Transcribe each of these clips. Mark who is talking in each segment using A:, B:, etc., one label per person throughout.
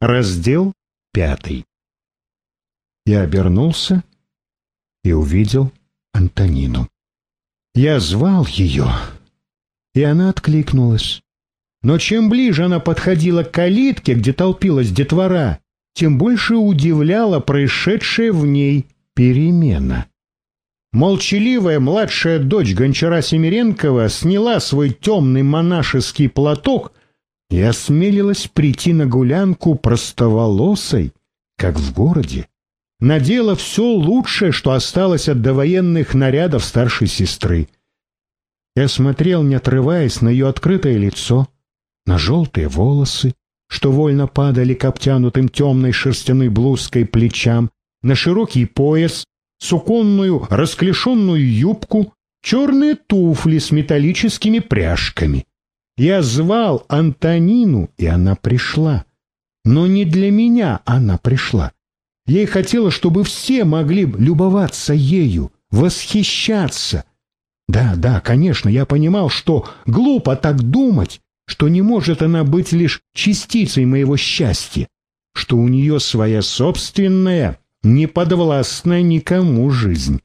A: Раздел пятый. Я обернулся и увидел Антонину. Я звал ее, и она откликнулась. Но чем ближе она подходила к калитке, где толпилась детвора, тем больше удивляла происшедшая в ней перемена. Молчаливая младшая дочь гончара Семиренкова сняла свой темный монашеский платок и осмелилась прийти на гулянку простоволосой, как в городе. Надела все лучшее, что осталось от довоенных нарядов старшей сестры. Я смотрел, не отрываясь на ее открытое лицо, на желтые волосы, что вольно падали к обтянутым темной шерстяной блузкой плечам, на широкий пояс, суконную расклешенную юбку, черные туфли с металлическими пряжками. Я звал Антонину, и она пришла. Но не для меня она пришла. Ей хотелось, чтобы все могли любоваться ею, восхищаться. Да, да, конечно, я понимал, что глупо так думать, что не может она быть лишь частицей моего счастья, что у нее своя собственная, не подвластная никому жизнь.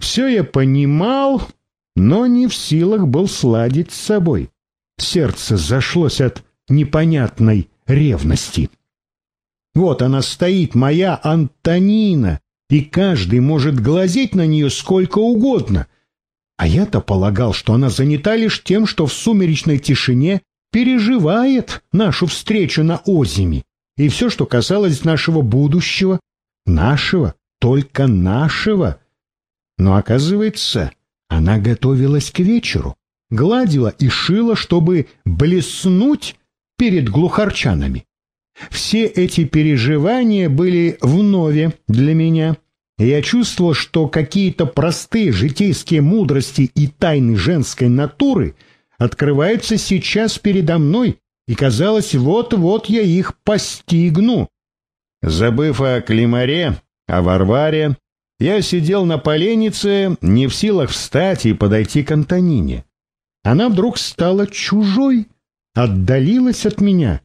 A: Все я понимал, но не в силах был сладить с собой. Сердце зашлось от непонятной ревности. Вот она стоит, моя Антонина, и каждый может глазеть на нее сколько угодно. А я-то полагал, что она занята лишь тем, что в сумеречной тишине переживает нашу встречу на озими, и все, что касалось нашего будущего, Нашего, только нашего. Но оказывается, она готовилась к вечеру, гладила и шила, чтобы блеснуть перед глухарчанами. Все эти переживания были вновь для меня, я чувствовал, что какие-то простые житейские мудрости и тайны женской натуры открываются сейчас передо мной, и казалось, вот-вот я их постигну. Забыв о Климаре, о Варваре, я сидел на поленнице, не в силах встать и подойти к Антонине. Она вдруг стала чужой, отдалилась от меня.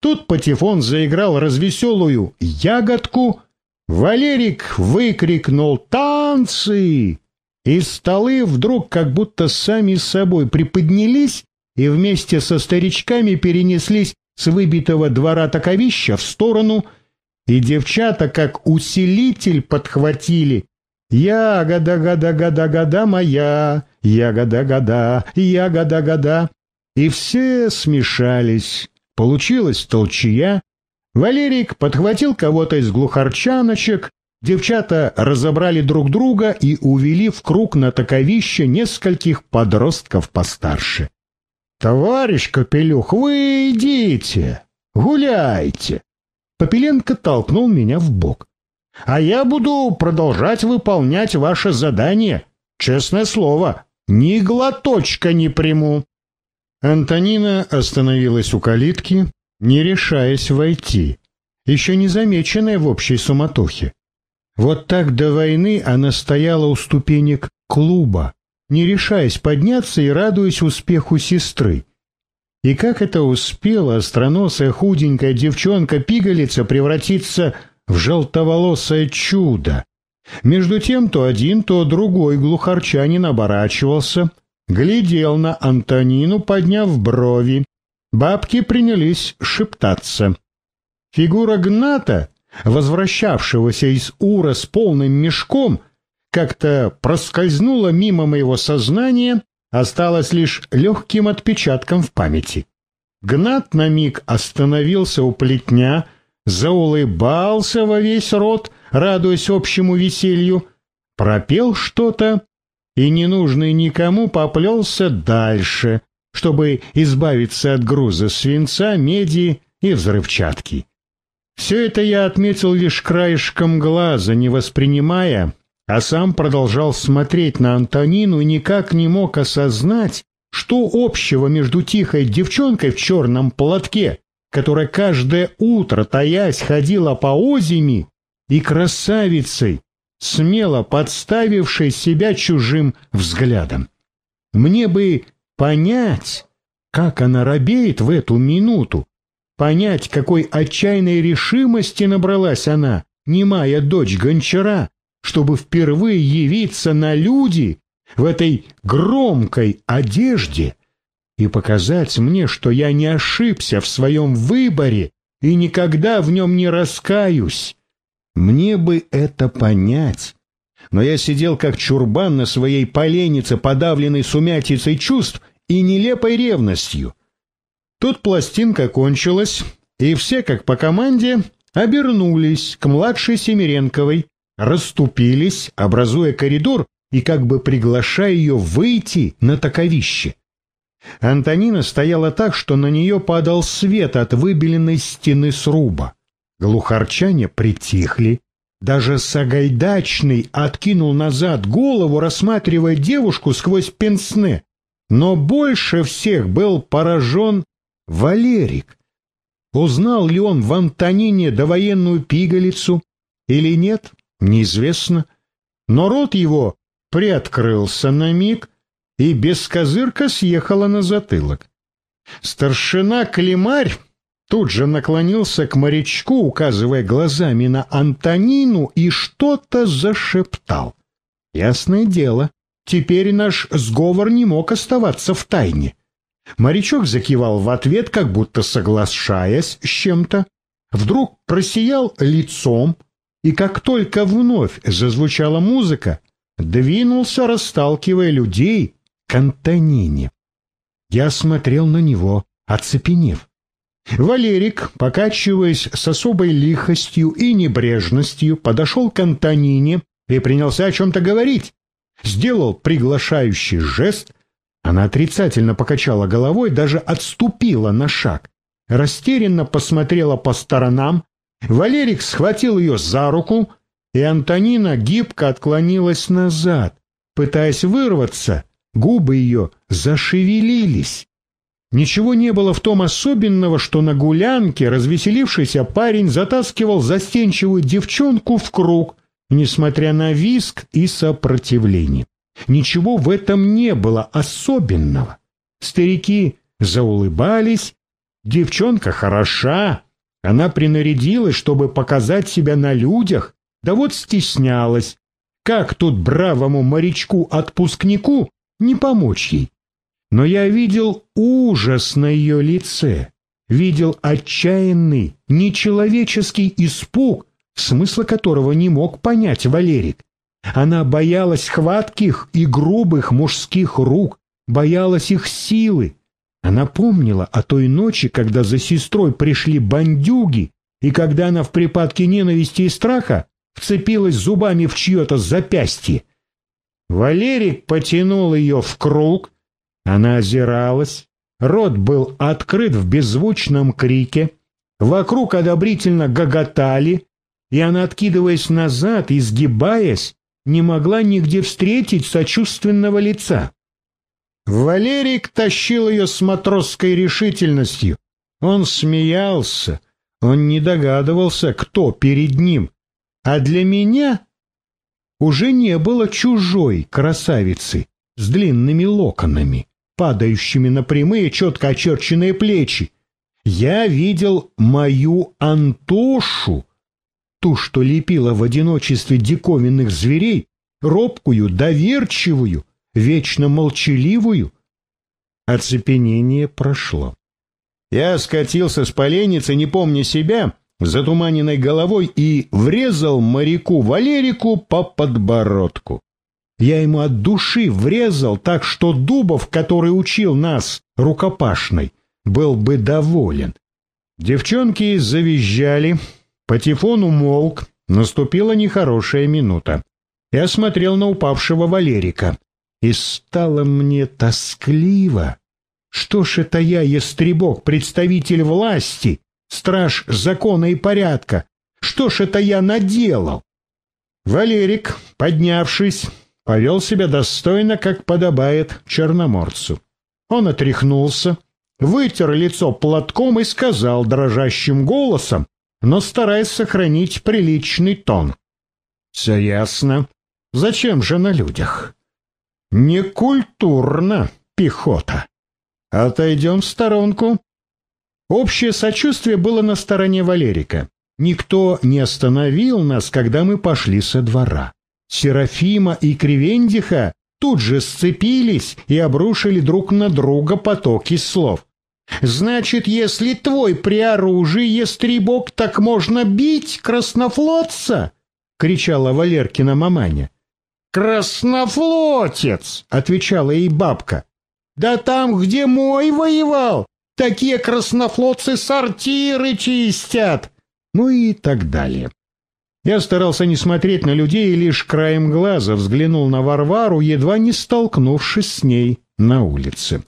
A: Тут Патефон заиграл развеселую ягодку. Валерик выкрикнул «Танцы!» И столы вдруг как будто сами собой приподнялись и вместе со старичками перенеслись с выбитого двора таковища в сторону — и девчата как усилитель подхватили. Ягода-года-года-года моя, ягода-года, ягода-года. И все смешались. Получилась толчья. Валерик подхватил кого-то из глухарчаночек, девчата разобрали друг друга и увели в круг на таковище нескольких подростков постарше. «Товарищ Капелюх, вы идите, гуляйте!» Попеленко толкнул меня в бок. «А я буду продолжать выполнять ваше задание. Честное слово, ни глоточка не приму». Антонина остановилась у калитки, не решаясь войти, еще не замеченная в общей суматохе. Вот так до войны она стояла у ступенек клуба, не решаясь подняться и радуясь успеху сестры. И как это успела остроносая худенькая девчонка-пигалица превратиться в желтоволосое чудо? Между тем то один, то другой глухарчанин оборачивался, глядел на Антонину, подняв брови. Бабки принялись шептаться. Фигура Гната, возвращавшегося из Ура с полным мешком, как-то проскользнула мимо моего сознания осталось лишь легким отпечатком в памяти. Гнат на миг остановился у плетня, заулыбался во весь рот, радуясь общему веселью, пропел что-то и, ненужный никому, поплелся дальше, чтобы избавиться от груза свинца, меди и взрывчатки. Все это я отметил лишь краешком глаза, не воспринимая а сам продолжал смотреть на Антонину и никак не мог осознать, что общего между тихой девчонкой в черном платке, которая каждое утро, таясь, ходила по озими, и красавицей, смело подставившей себя чужим взглядом. Мне бы понять, как она робеет в эту минуту, понять, какой отчаянной решимости набралась она, немая дочь гончара, чтобы впервые явиться на люди в этой громкой одежде и показать мне, что я не ошибся в своем выборе и никогда в нем не раскаюсь. Мне бы это понять. Но я сидел как чурбан на своей поленнице, подавленной сумятицей чувств и нелепой ревностью. Тут пластинка кончилась, и все, как по команде, обернулись к младшей Семиренковой, расступились, образуя коридор и как бы приглашая ее выйти на таковище. Антонина стояла так, что на нее падал свет от выбеленной стены сруба. Глухарчане притихли. Даже Сагайдачный откинул назад голову, рассматривая девушку сквозь пенсне. Но больше всех был поражен Валерик. Узнал ли он в Антонине довоенную пигалицу или нет, неизвестно. Но рот его приоткрылся на миг, и без козырка съехала на затылок. Старшина Климарь тут же наклонился к морячку, указывая глазами на Антонину, и что-то зашептал. Ясное дело, теперь наш сговор не мог оставаться в тайне. Морячок закивал в ответ, как будто соглашаясь с чем-то. Вдруг просиял лицом, и как только вновь зазвучала музыка, двинулся, расталкивая людей к Антонине. Я смотрел на него, оцепенев. Валерик, покачиваясь с особой лихостью и небрежностью, подошел к Антонине и принялся о чем-то говорить. Сделал приглашающий жест. Она отрицательно покачала головой, даже отступила на шаг. Растерянно посмотрела по сторонам. Валерик схватил ее за руку, и Антонина гибко отклонилась назад, пытаясь вырваться. Губы ее зашевелились. Ничего не было в том особенного, что на гулянке развеселившийся парень затаскивал застенчивую девчонку в круг, несмотря на виск и сопротивление. Ничего в этом не было особенного. Старики заулыбались. Девчонка хороша. Она принарядилась, чтобы показать себя на людях, да вот стеснялась. Как тут бравому морячку-отпускнику не помочь ей? Но я видел ужас на ее лице, видел отчаянный, нечеловеческий испуг, смысла которого не мог понять Валерик. Она боялась хватких и грубых мужских рук, боялась их силы. Она помнила о той ночи, когда за сестрой пришли бандюги, и когда она в припадке ненависти и страха вцепилась зубами в чье-то запястье. Валерик потянул ее в круг, она озиралась, рот был открыт в беззвучном крике, вокруг одобрительно гоготали, и она, откидываясь назад, изгибаясь, не могла нигде встретить сочувственного лица. Валерик тащил ее с матросской решительностью. Он смеялся, он не догадывался, кто перед ним. А для меня уже не было чужой красавицы с длинными локонами падающими на прямые, четко очерченные плечи. Я видел мою Антошу, ту, что лепила в одиночестве диковинных зверей, робкую, доверчивую, вечно молчаливую. Оцепенение прошло. Я скатился с поленницы, не помня себя, затуманенной головой и врезал моряку Валерику по подбородку. Я ему от души врезал так, что Дубов, который учил нас рукопашной, был бы доволен. Девчонки завизжали, патефон умолк, наступила нехорошая минута. Я смотрел на упавшего Валерика, и стало мне тоскливо. Что ж это я, ястребок, представитель власти, страж закона и порядка? Что ж это я наделал? Валерик, поднявшись, повел себя достойно, как подобает черноморцу. Он отряхнулся, вытер лицо платком и сказал дрожащим голосом, но стараясь сохранить приличный тон. «Все ясно. Зачем же на людях?» «Некультурно, пехота. Отойдем в сторонку». Общее сочувствие было на стороне Валерика. Никто не остановил нас, когда мы пошли со двора. Серафима и Кривендиха тут же сцепились и обрушили друг на друга потоки слов. «Значит, если твой при оружии, естребок, так можно бить краснофлотца?» — кричала Валеркина маманя. «Краснофлотец!» — отвечала ей бабка. «Да там, где мой воевал, такие краснофлотцы сортиры чистят!» Ну и так далее. Я старался не смотреть на людей и лишь краем глаза взглянул на Варвару, едва не столкнувшись с ней на улице.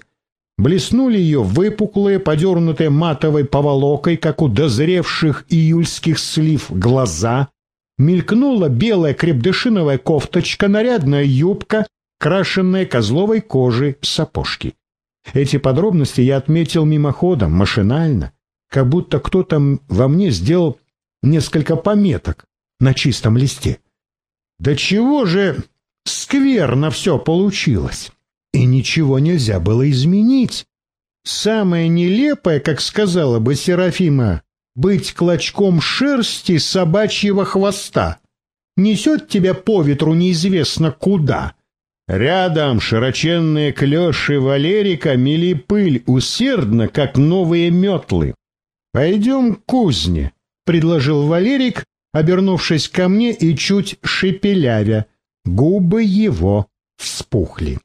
A: Блеснули ее выпуклые, подернутые матовой поволокой, как у дозревших июльских слив, глаза. Мелькнула белая крепдышиновая кофточка, нарядная юбка, крашенная козловой кожей сапожки. Эти подробности я отметил мимоходом, машинально, как будто кто-то во мне сделал несколько пометок на чистом листе. Да чего же скверно все получилось! И ничего нельзя было изменить. Самое нелепое, как сказала бы Серафима, быть клочком шерсти собачьего хвоста. Несет тебя по ветру неизвестно куда. Рядом широченные клеши Валерика мели пыль усердно, как новые метлы. «Пойдем к кузне», — предложил Валерик, обернувшись ко мне и чуть шепелявя. Губы его вспухли.